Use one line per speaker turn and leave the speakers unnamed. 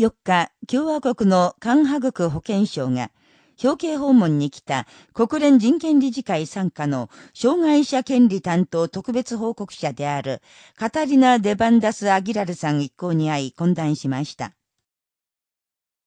4日、共和国のカンハグク保健省が、表敬訪問に来た国連人権理事会参加の障害者権利担当特別報告者であるカタリナ・デバンダス・アギラルさん一行に会い懇談しました。